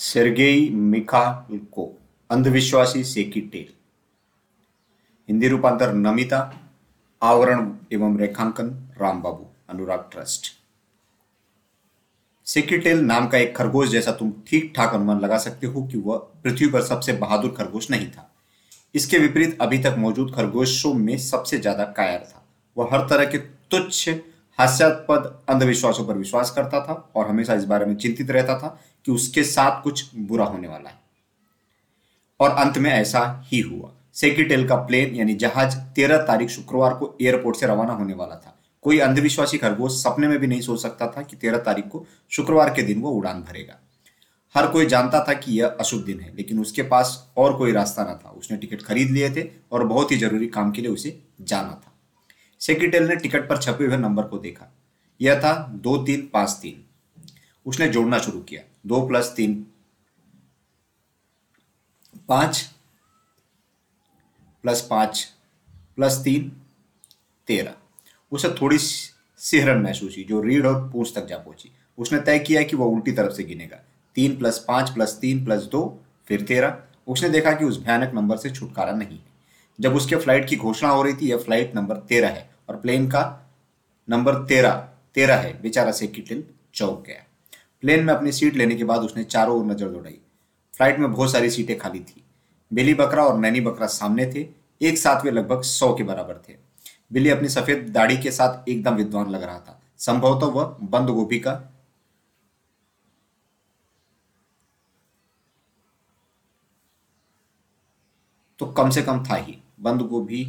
Sergei Mikhalkov अंधविश्वासी सेकी टेल। हिंदी रूपांतर नमिता, आवरण एवं रेखांकन रामबाबू, अनुराग ट्रस्ट। सेकीटेल नाम का एक खरगोश जैसा तुम ठीक ठाक अनुमान लगा सकते हो कि वह पृथ्वी पर सबसे बहादुर खरगोश नहीं था। इसके विपरीत अभी तक मौजूद खरगोशों में सबसे ज़्यादा कायर था। वह हर तरह के तुच्छ, हास्यास्पद, अंधविश्वासों पर विश्वास करता था और हमेशा इस बारे में चिंतित रहता था कि उसके साथ कुछ बुरा होने वाला है। और अंत में ऐसा ही हुआ। सेक्रेटेल का प्लेन यानी जहाज़, तेरह तारीख शुक्रवार को एयरपोर्ट से रवाना होने वाला था। कोई अंधविश्वासी खरगोश सपने में भी नहीं सोच सकता था कि तेरह तारीख को शुक्रवार के दिन वो उड़ान भरेगा। हर कोई जानता था कि यह अशुभ दिन है, लेकिन उसके पास और कोई रास्ता न था। उसने टिकट खरीद लिए थे और बहुत ही ज़रूरी काम के लिए उसे जाना था। सेक्रेटेल ने टिकट पर छपे हुए नंबर को देखा। यह था दो तीन पाँच तीन। उसने जोड़ना शुरू किया। दो प्लस तीन। पाँच प्लस पाँच प्लस तीन, तेरह। उसे थोड़ी सिहरन महसूस हुई, जो रीढ़ और पूछ तक जा पहुँची। उसने तय किया कि वह उल्टी तरफ़ से गिनेगा। तीन प्लस पाँच प्लस तीन प्लस दो, फिर तेरह। उसने देखा कि उस भयानक नंबर से छुटकारा नहीं है। जब उसके फ़्लाइट की घोषणा हो रही थी, यह फ़्लाइट नंबर तेरह है, और प्लेन का नंबर तेरह तेरह है। बेचारा से किटिल चौक गया। प्लेन में अपनी सीट लेने के बाद उसने चारों ओर नज़र दौड़ाई। फ़्लाइट में बहुत सारी सीटें खाली थी। बिली बकरा और नैनी बकरा सामने थे, एक साथ वे लगभग सौ के बराबर थे। बिल्ली अपनी सफ़ेद दाढ़ी के साथ एकदम विद्वान लग रहा था। संभवतः वह बंद गोभी का तो कम से कम था ही। बंद गोभी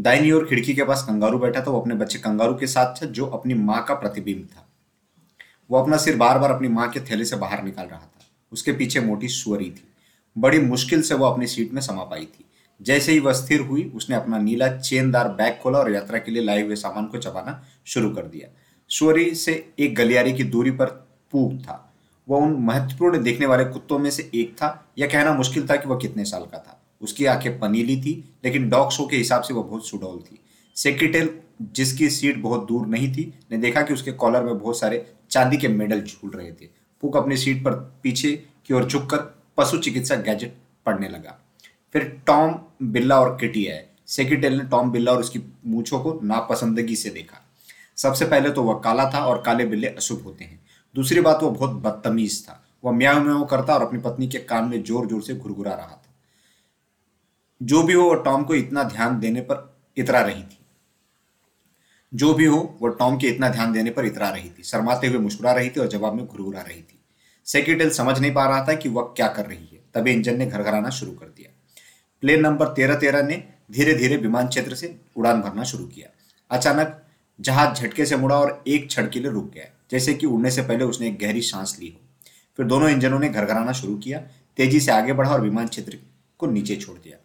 दाहिनी ओर खिड़की के पास कंगारू बैठा था, वो अपने बच्चे कंगारू के साथ था, जो अपनी माँ का प्रतिबिंब था। वो अपना सिर बार बार अपनी माँ के थैले से बाहर निकाल रहा था। उसके पीछे मोटी सुअरी थी। बड़ी मुश्किल से वो अपनी सीट में समा पाई थी। जैसे ही वह स्थिर हुई, उसने अपना नीला चेनदार बैग खोला और यात्रा के लिए लाए हुए सामान को चबाना शुरू कर दिया। सुअरी से एक गलियारी की दूरी पर पूप था। वह उन महत्वपूर्ण देखने वाले कुत्तों में से एक था, यह कहना मुश्किल था कि वह कितने साल का था। उसकी आँखें पनीली थी, लेकिन डॉग शो के हिसाब से वह बहुत सुडौल थी। सेक्रेटेल, जिसकी सीट बहुत दूर नहीं थी, ने देखा कि उसके कॉलर में बहुत सारे चांदी के मेडल झूल रहे थे। पुक अपनी सीट पर पीछे की ओर झुककर पशु चिकित्सा गैजेट पढ़ने लगा। फिर टॉम बिल्ला और किटी आए। सेक्रेटेल ने टॉम बिल्ला और उसकी मूछों को नापसंदगी से देखा। सबसे पहले तो वह काला था और काले बिल्ले अशुभ होते हैं। दूसरी बात, वह बहुत बदतमीज था। वह म्याऊ करता और अपनी पत्नी के कान में ज़ोर ज़ोर से घुरघुरा रहा था। जो भी हो, वो टॉम को इतना ध्यान देने पर इतरा रही थी। जो भी हो, वो टॉम के इतना ध्यान देने पर इतरा रही थी। शर्माते हुए मुस्कुरा रही थी और जवाब में घुरघुरा रही थी। सेक्रेटेल समझ नहीं पा रहा था कि वह क्या कर रही है। तभी इंजन ने घरघराना शुरू कर दिया। प्लेन नंबर तेरह तेरह ने धीरे धीरे विमान क्षेत्र से उड़ान भरना शुरू किया। अचानक जहाज़ झटके से मुड़ा और एक क्षण के लिए रुक गया। जैसे कि उड़ने से पहले उसने एक गहरी सांस ली हो। फिर दोनों इंजनों ने घरघराना शुरू किया, तेज़ी से आगे बढ़ा और विमान क्षेत्र को नीचे छोड़ दिया।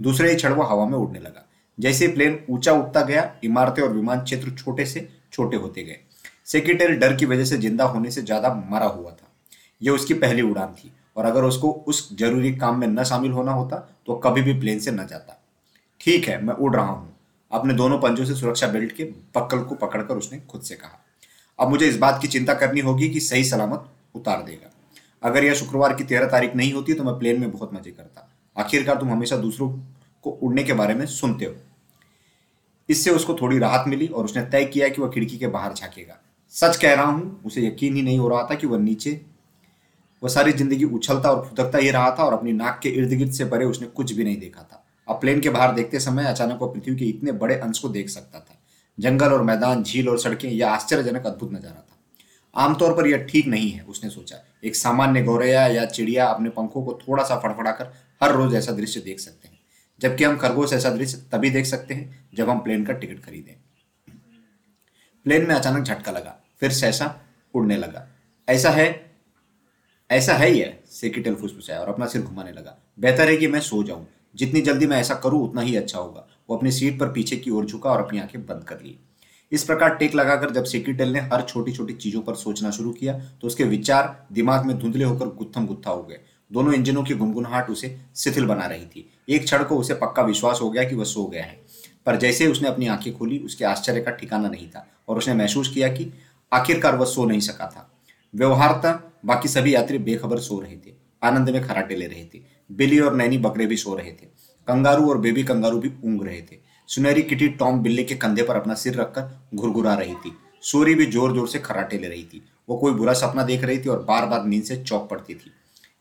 दूसरे ही क्षण वो हवा में उड़ने लगा। जैसे प्लेन ऊँचा उठता गया, इमारतें और विमान क्षेत्र छोटे से छोटे होते गए। सेक्रेटरी डर की वजह से ज़िंदा होने से ज़्यादा मरा हुआ था। यह उसकी पहली उड़ान थी और अगर उसको उस ज़रूरी काम में न शामिल होना होता तो कभी भी प्लेन से न जाता। ठीक है, मैं उड़ रहा हूँ। अपने दोनों पंजों से सुरक्षा बेल्ट के पक्कल को पकड़कर उसने खुद से कहा। अब मुझे इस बात की चिंता करनी होगी कि सही सलामत उतार देगा। अगर यह शुक्रवार की तेरह तारीख नहीं होती तो मैं प्लेन में बहुत मज़े करता। आखिरकार तुम हमेशा दूसरों को उड़ने के बारे में सुनते हो। इससे उसको थोड़ी राहत मिली और उसने तय किया कि वह खिड़की के बाहर झांकेगा। सच कह रहा हूँ, उसे यकीन ही नहीं हो रहा था कि वह नीचे, वह सारी ज़िंदगी उछलता और फुदकता ही रहा था और अपनी नाक के इर्द गिर्द से परे उसने कुछ भी नहीं देखा था। अब प्लेन के बाहर देखते समय अचानक वह पृथ्वी के इतने बड़े अंश को देख सकता था। जंगल और मैदान, झील और सड़कें, यह आश्चर्यजनक अद्भुत नज़ारा था। आमतौर पर यह ठीक नहीं है, उसने सोचा। एक सामान्य गौरैया या चिड़िया अपने पंखों को थोड़ा सा फड़फड़ाकर हर रोज ऐसा दृश्य देख सकते हैं। जबकि हम खरगोश ऐसा दृश्य तभी देख सकते हैं, जब हम प्लेन का टिकट खरीदें। प्लेन में अचानक झटका लगा, फिर सहसा उड़ने लगा। ऐसा है ऐसा है यह सेक्रेटल फुसफुसाया और अपना सिर घुमाने लगा। बेहतर है कि मैं सो जाऊँ। जितनी जल्दी मैं ऐसा करूँ, उतना ही अच्छा होगा। वो अपनी सीट पर पीछे की ओर झुका और अपनी आँखें बंद कर ली। इस प्रकार टेक लगाकर जब सेक्रेटल ने हर छोटी छोटी चीज़ों पर सोचना शुरू किया तो उसके विचार दिमाग में धुंधले होकर गुत्थम गुत्था हो गए। दोनों इंजनों की गुनगुनाहट उसे शिथिल बना रही थी। एक क्षण को उसे पक्का विश्वास हो गया कि वह सो गया है। पर जैसे उसने अपनी आँखें खोली, उसके आश्चर्य का ठिकाना नहीं था और उसने महसूस किया कि आखिरकार वह सो नहीं सका था। व्यवहारता बाकी सभी यात्री बेखबर सो रहे थे। आनंद में खराटे ले रहे थे। बिली और नैनी बकरे भी सो रहे थे। कंगारू और बेबी कंगारू भी ऊंग रहे थे। सुनहरी किटी टॉम बिल्ली के कंधे पर अपना सिर रखकर घुरघुरा रही थी। सूरी भी ज़ोर ज़ोर से खराटे ले रही थी। वो कोई बुरा सपना देख रही थी और बार बार नींद से चौक पड़ती थी।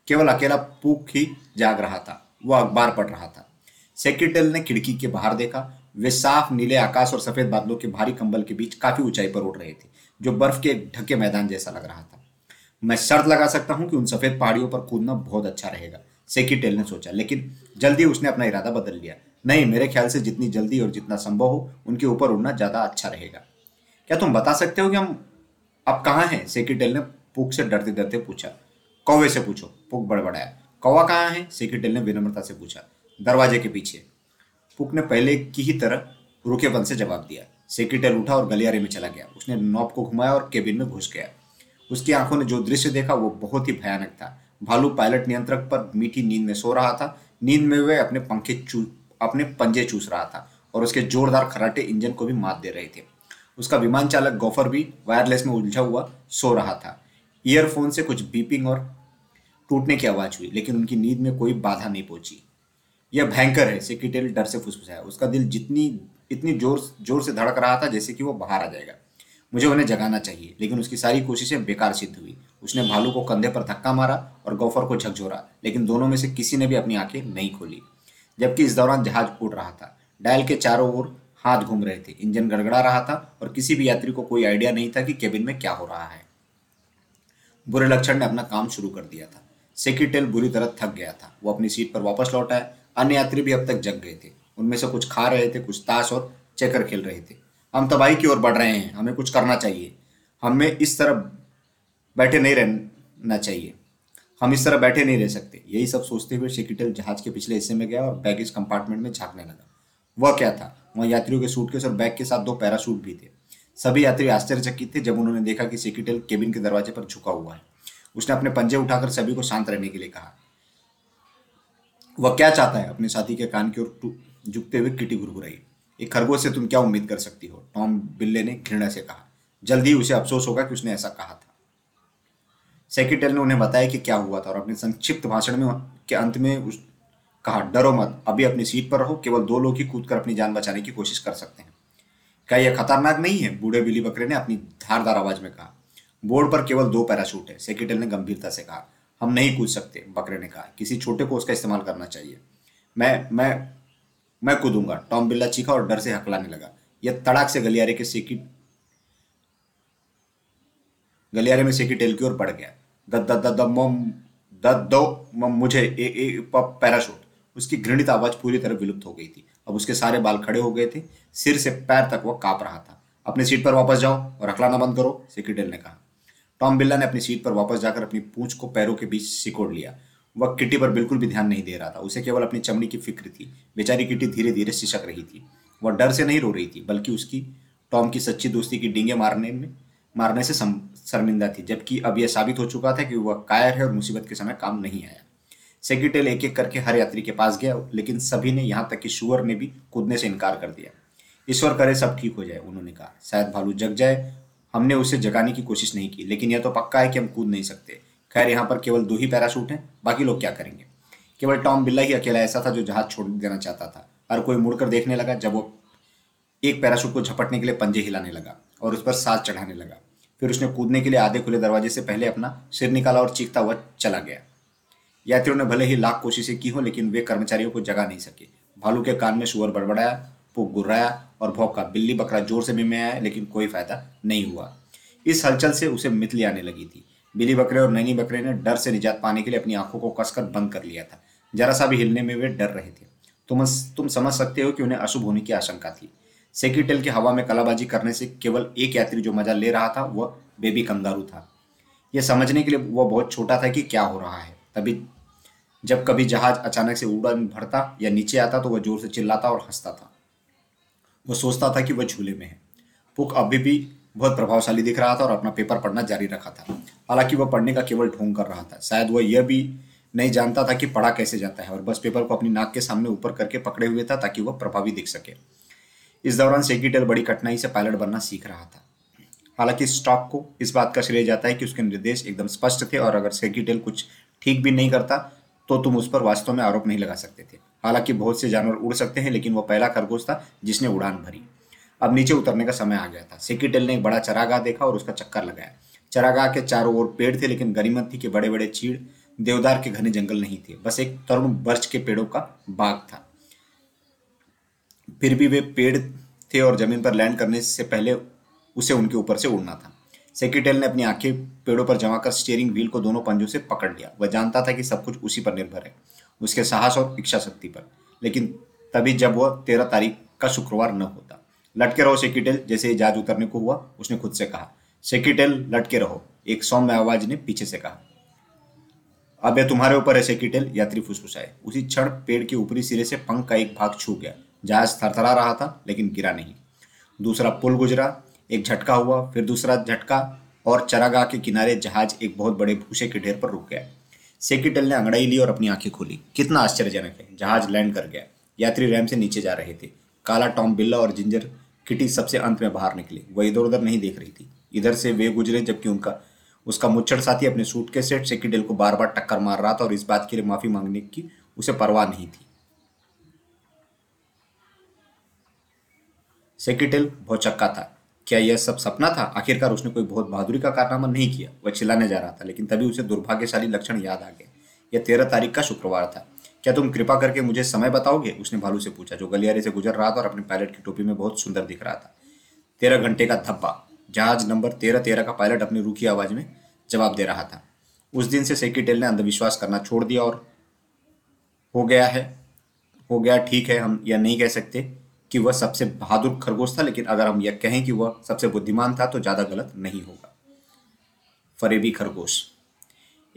केवल अकेला पूक ही जाग रहा था। वह अखबार पढ़ रहा था। सेक्रेटल ने खिड़की के बाहर देखा। वे साफ़ नीले आकाश और सफ़ेद बादलों के भारी कंबल के बीच काफ़ी ऊंचाई पर उड़ रहे थे, जो बर्फ़ के ढके मैदान जैसा लग रहा था। मैं शर्त लगा सकता हूँ कि उन सफ़ेद पहाड़ियों पर कूदना बहुत अच्छा रहेगा सेक्रेटल ने सोचा, लेकिन जल्दी उसने अपना इरादा बदल लिया। नहीं, मेरे ख्याल से जितनी जल्दी और जितना संभव हो, उनके ऊपर उड़ना ज़्यादा अच्छा रहेगा। क्या तुम बता सकते हो कि हम अब कहाँ हैं? सेक्रेटल ने पुक से डरते डरते पूछा। कौवे से पूछो। पुक बड़बड़ाया। कौवा कहाँ है? सेक्रेटल ने विनम्रता से पूछा। दरवाजे के पीछे। पुक ने पहले की ही तरह रुकेपन से जवाब दिया। सेक्रेटल उठा और गलियारे में चला गया। उसने नॉब को घुमाया और केबिन में घुस गया। उसकी आँखों ने जो दृश्य देखा, वो बहुत ही भयानक था। भालू पायलट नियंत्रक पर मीठी नींद में सो रहा था। नींद में वह अपने पंखे चू अपने पंजे चूस रहा था और उसके जोरदार खराटे इंजन को भी मात दे रहे थे। उसका विमान चालक गोफर भी वायरलेस में उलझा हुआ सो रहा था। ईयरफोन से कुछ बीपिंग और टूटने की आवाज़ हुई, लेकिन उनकी नींद में कोई बाधा नहीं पहुँची। यह भयंकर है सेक्रेटरी डर से फुसफुसाया उसका दिल जितनी, इतनी ज़ोर ज़ोर से धड़क रहा था जैसे कि वो बाहर आ जाएगा। मुझे उन्हें जगाना चाहिए, लेकिन उसकी सारी कोशिशें बेकार सिद्ध हुई। उसने भालू को कंधे पर धक्का मारा और गौफर को झकझोरा, लेकिन दोनों में से किसी ने भी अपनी आँखें नहीं खोली। जबकि इस दौरान जहाज़ उड़ रहा था। डायल के चारों ओर हाथ घूम रहे थे। इंजन गड़गड़ा रहा था और किसी भी यात्री को कोई आइडिया नहीं था कि केबिन में क्या हो रहा है। बुरे लक्षण ने अपना काम शुरू कर दिया था। सेक्रेटेल बुरी तरह थक गया था। वो अपनी सीट पर वापस लौट आया अन्य यात्री भी अब तक जग गए थे। उनमें से कुछ खा रहे थे, कुछ ताश और चेकर खेल रहे थे। हम तबाही की ओर बढ़ रहे हैं। हमें कुछ करना चाहिए। हमें इस तरह बैठे नहीं रहना चाहिए। हम इस तरह बैठे नहीं रह सकते। यही सब सोचते हुए शेकिटल जहाज़ के पिछले हिस्से में गया और बैगेज कंपार्टमेंट में झांकने लगा। वह क्या था? वहाँ यात्रियों के सूटकेस और बैग के साथ दो पैराशूट भी थे। सभी यात्री आश्चर्यचकित थे जब उन्होंने देखा कि सेक्रेटरी केबिन के दरवाजे पर झुका हुआ है। उसने अपने पंजे उठाकर सभी को शांत रहने के लिए कहा। वह क्या चाहता है? अपने साथी के कान की ओर झुकते हुए किटी गुरगुराई। एक खरगोश से तुम क्या उम्मीद कर सकती हो? टॉम बिल्ले ने घृणा से कहा। जल्दी उसे अफसोस होगा कि उसने ऐसा कहा था। सेक्रेटरी ने उन्हें बताया कि क्या हुआ था और अपने संक्षिप्त भाषण में के अंत में उस कहा, डरो मत, अभी अपनी सीट पर रहो, केवल दो लोग ही कूद कर अपनी जान बचाने की कोशिश कर सकते हैं। क्या यह खतरनाक नहीं है? बूढ़े बिली बकरे ने अपनी धारदार आवाज़ में कहा। बोर्ड पर केवल दो पैराशूट है सेक्रेटरी ने गंभीरता से कहा। हम नहीं कूद सकते, बकरे ने कहा। किसी छोटे को उसका इस्तेमाल करना चाहिए। मैं मैं मैं कूदूँगा। टॉम बिल्ला चीखा और डर से हकलाने लगा। यह तड़ाक से गलियारे के सेकी गलियारे में सेकी टेल की ओर बढ़ गया। द द मुझे ए, ए, पैराशूट। उसकी घृणित आवाज़ पूरी तरह विलुप्त हो गई थी। अब उसके सारे बाल खड़े हो गए थे। सिर से पैर तक वह काँप रहा था। अपनी सीट पर वापस जाओ और अखलाना बंद करो सेक्रेटरी ने कहा। टॉम बिल्ला ने अपनी सीट पर वापस जाकर अपनी पूंछ को पैरों के बीच सिकोड़ लिया। वह किटी पर बिल्कुल भी ध्यान नहीं दे रहा था। उसे केवल अपनी चमड़ी की फ़िक्र थी। बेचारी किटी धीरे धीरे सिसक रही थी। वह डर से नहीं रो रही थी बल्कि उसकी टॉम की सच्ची दोस्ती की डींगे मारने में मारने से शर्मिंदा थी, जबकि अब यह साबित हो चुका था कि वह कायर है और मुसीबत के समय काम नहीं आया। सेक्रेटरी एक एक करके हर यात्री के पास गया, लेकिन सभी ने यहाँ तक कि शुअर ने भी कूदने से इनकार कर दिया। ईश्वर करे सब ठीक हो जाए, उन्होंने कहा। शायद भालू जग जाए, हमने उसे जगाने की कोशिश नहीं की, लेकिन यह तो पक्का है कि हम कूद नहीं सकते। खैर, यहाँ पर केवल दो ही पैराशूट हैं, बाकी लोग क्या करेंगे? केवल टॉम बिल्ला ही अकेला ऐसा था जो जहाज़ छोड़ देना चाहता था हर कोई मुड़कर देखने लगा, जब वो एक पैराशूट को झपटने के लिए पंजे हिलाने लगा। और उस पर सांस चढ़ाने लगा। फिर उसने कूदने के लिए आधे खुले दरवाजे से पहले अपना सिर निकाला और चीखता हुआ चला गया। यात्रियों ने भले ही लाख कोशिशें की हो, लेकिन वे कर्मचारियों को जगा नहीं सके। भालू के कान में सुअर बड़बड़ाया पुक गुर्राया और भौंका बिल्ली बकरा ज़ोर से भी आया, लेकिन कोई फ़ायदा नहीं हुआ। इस हलचल से उसे मितली आने लगी थी। बिल्ली बकरे और नैनी बकरे ने डर से निजात पाने के लिए अपनी आँखों को कसकर बंद कर लिया था। जरा सा भी हिलने में वे डर रहे थे। तुम तुम समझ सकते हो कि उन्हें अशुभ होने की आशंका थी। सेक्रेटल की हवा में कलाबाजी करने से केवल एक यात्री जो मज़ा ले रहा था, वह बेबी कंगारू था। यह समझने के लिए वह बहुत छोटा था कि क्या हो रहा है। तभी जब कभी जहाज़ अचानक से उड़ान भरता या नीचे आता तो वह ज़ोर से चिल्लाता और हंसता था। वह सोचता था कि वह झूले में है। पुक अभी भी बहुत प्रभावशाली दिख रहा था और अपना पेपर पढ़ना जारी रखा था। हालाँकि वह पढ़ने का केवल ढोंग कर रहा था। शायद वह यह भी नहीं जानता था कि पढ़ा कैसे जाता है और बस पेपर को अपनी नाक के सामने ऊपर करके पकड़े हुए था ताकि वह प्रभावी दिख सके। इस दौरान सेकीटेल बड़ी कठिनाई से पायलट बनना सीख रहा था। हालाँकि स्टॉक को इस बात का श्रेय जाता है कि उसके निर्देश एकदम स्पष्ट थे और अगर सेकीटेल कुछ ठीक भी नहीं करता तो तुम उस पर वास्तव में आरोप नहीं लगा सकते थे। हालाँकि बहुत से जानवर उड़ सकते हैं, लेकिन वह पहला खरगोश था जिसने उड़ान भरी। अब नीचे उतरने का समय आ गया था। सेकीटेल ने एक बड़ा चरागाह देखा और उसका चक्कर लगाया। चरागाह के चारों ओर पेड़ थे, लेकिन गरीमत थी कि बड़े बड़े चीड़ देवदार के घने जंगल नहीं थे। बस एक तरुण बर्च के पेड़ों का बाग था। फिर भी वे पेड़ थे और ज़मीन पर लैंड करने से पहले उसे उनके ऊपर से उड़ना था। सेक्रेटेल ने अपनी आँखें पेड़ों पर जमा कर स्टीयरिंग व्हील को दोनों पंजों से पकड़ लिया। वह जानता था कि सब कुछ उसी पर निर्भर है, उसके साहस और इच्छा शक्ति पर। लेकिन तभी जब वह तेरह तारीख का शुक्रवार न होता, लटके रहो सेक्रेटेल जैसे ही जहाज़ उतरने को हुआ, उसने खुद से कहा सेक्रेटेल लटके रहो। एक सौम्य आवाज़ ने पीछे से कहा, अब यह तुम्हारे ऊपर है सेक्रेटेल यात्री फुसफुसाए। उसी क्षण पेड़ के ऊपरी सिरे से पंख का एक भाग छू गया। जहाज़ थरथरा रहा था, लेकिन गिरा नहीं। दूसरा पुल गुजरा, एक झटका हुआ, फिर दूसरा झटका, और चरागाह के किनारे जहाज़ एक बहुत बड़े भूसे के ढेर पर रुक गया। सेक्रेटल ने अंगड़ाई ली और अपनी आँखें खोली। कितना आश्चर्यजनक है, जहाज़ लैंड कर गया। यात्री रैम से नीचे जा रहे थे। काला टॉम बिल्ला और जिंजर किटी सबसे अंत में बाहर निकले। वह इधर उधर नहीं देख रही थी। इधर से वे गुजरे, जबकि उनका, उसका मुच्छड़ साथी अपने सूट के सेट सेक्रेटल को बार बार टक्कर मार रहा था, और इस बात के लिए माफ़ी मांगने की उसे परवाह नहीं थी। सेक्रेटल बहुत चक्का था। क्या यह सब सपना था? आखिरकार उसने कोई बहुत बहादुरी का कारनामा नहीं किया। वह चिल्लाने जा रहा था, लेकिन तभी उसे दुर्भाग्यशाली लक्षण याद आ गए। यह तेरह तारीख का शुक्रवार था। क्या तुम कृपा करके मुझे समय बताओगे? उसने भालू से पूछा, जो गलियारे से गुजर रहा था और अपने पायलट की टोपी में बहुत सुंदर दिख रहा था। तेरह घंटे का धब्बा। जहाज़ नंबर तेरह तेरह का पायलट अपनी रूखी आवाज़ में जवाब दे रहा था। उस दिन से सेक्रेटेल ने अंधविश्वास करना छोड़ दिया और हो गया है, हो गया ठीक है हम यह नहीं कह सकते? कि वह सबसे बहादुर खरगोश था, लेकिन अगर हम यह कहें कि वह सबसे बुद्धिमान था तो ज़्यादा गलत नहीं होगा। फरेबी खरगोश।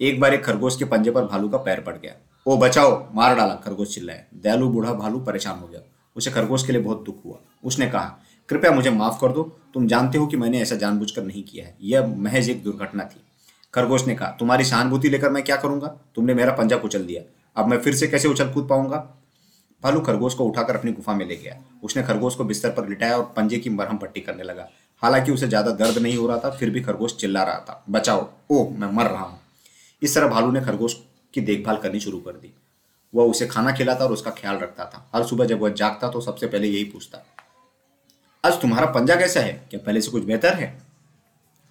एक बार एक खरगोश के पंजे पर भालू का पैर पड़ गया। ओ, बचाओ, मार डाला, खरगोश चिल्लाया। दयालु बूढ़ा भालू परेशान हो गया। उसे खरगोश के लिए बहुत दुख हुआ। उसने कहा, कृपया मुझे माफ़ कर दो। तुम जानते हो कि मैंने ऐसा जानबूझकर नहीं किया है। यह महज एक दुर्घटना थी। खरगोश ने कहा, तुम्हारी सहानुभूति लेकर मैं क्या करूँगा? तुमने मेरा पंजा कुचल दिया। अब मैं फिर से कैसे उछल कूद पाऊँगा? भालू खरगोश को उठाकर अपनी गुफा में ले गया। उसने खरगोश को बिस्तर पर लिटाया और पंजे की मरहम पट्टी करने लगा। हालाँकि उसे ज़्यादा दर्द नहीं हो रहा था, फिर भी खरगोश चिल्ला रहा था, बचाओ ओह मैं मर रहा हूँ। इस तरह भालू ने खरगोश की देखभाल करनी शुरू कर दी। वह उसे खाना खिलाता और उसका ख्याल रखता था। हर सुबह जब वह जागता तो सबसे पहले यही पूछता, आज तुम्हारा पंजा कैसा है? क्या पहले से कुछ बेहतर है?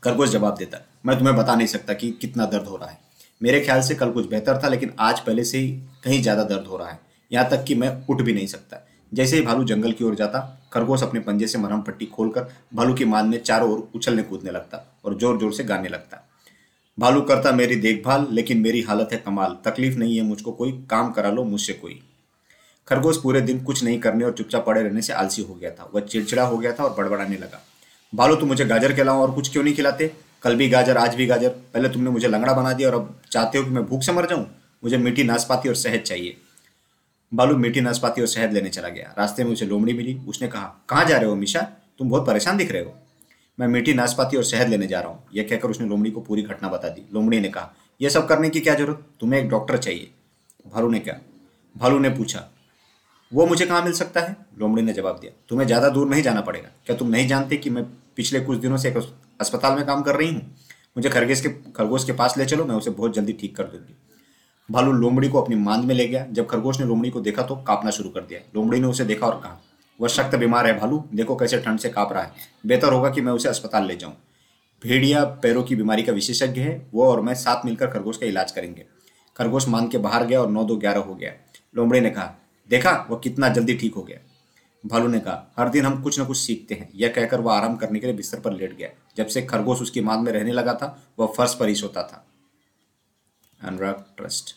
खरगोश जवाब देता, मैं तुम्हें बता नहीं सकता कि कितना दर्द हो रहा है। मेरे ख्याल से कल कुछ बेहतर था, लेकिन आज पहले से ही कहीं ज़्यादा दर्द हो रहा है। यहाँ तक कि मैं उठ भी नहीं सकता। जैसे ही भालू जंगल की ओर जाता, खरगोश अपने पंजे से मरहम पट्टी खोलकर भालू की मान में चारों ओर उछलने कूदने लगता और ज़ोर ज़ोर से गाने लगता। भालू करता मेरी देखभाल, लेकिन मेरी हालत है कमाल। तकलीफ़ नहीं है मुझको कोई, काम करा लो मुझसे कोई। खरगोश पूरे दिन कुछ नहीं करने और चुपचाप पड़े रहने से आलसी हो गया था। वह चिड़चिड़ा हो गया था और बड़बड़ाने लगा। भालू तुम मुझे गाजर खिलाओ और कुछ क्यों नहीं खिलाते? कल भी गाजर, आज भी गाजर। पहले तुमने मुझे लंगड़ा बना दिया और अब चाहते हो कि मैं भूख से मर जाऊँ? मुझे मीठी नाशपाती और शहद चाहिए। बालू मीठी नाशपाती और शहद लेने चला गया। रास्ते में उसे लोमड़ी मिली। उसने कहा, कहाँ जा रहे हो मिशा? तुम बहुत परेशान दिख रहे हो। मैं मीठी नाशपाती और शहद लेने जा रहा हूँ। यह कहकर उसने लोमड़ी को पूरी घटना बता दी। लोमड़ी ने कहा, यह सब करने की क्या ज़रूरत? तुम्हें एक डॉक्टर चाहिए। भालू ने क्या? भालू ने पूछा, वो मुझे कहाँ मिल सकता है? लोमड़ी ने जवाब दिया, तुम्हें ज़्यादा दूर नहीं जाना पड़ेगा। क्या तुम नहीं जानते कि मैं पिछले कुछ दिनों से एक अस्पताल में काम कर रही हूँ? मुझे खरगोश के खरगोश के पास ले चलो, मैं उसे बहुत जल्दी ठीक कर दूँगी। भालू लोमड़ी को अपनी मांद में ले गया। जब खरगोश ने लोमड़ी को देखा तो कांपना शुरू कर दिया। लोमड़ी ने उसे देखा और कहा, वह सख्त बीमार है भालू। देखो कैसे ठंड से काँप रहा है। बेहतर होगा कि मैं उसे अस्पताल ले जाऊँ। भेड़िया पैरों की बीमारी का विशेषज्ञ है वो और मैं साथ मिलकर खरगोश का इलाज करेंगे खरगोश मान के बाहर गया और नौ दो ग्यारह हो गया। लोमड़ी ने कहा, देखा, वह कितना जल्दी ठीक हो गया भालू ने कहा, हर दिन हम कुछ न कुछ सीखते हैं। यह कहकर वह आराम करने के लिए बिस्तर पर लेट गया। जब से खरगोश उसकी मांद में रहने लगा था, वह फर्श पर ही सोता था। अनुराग ट्रस्ट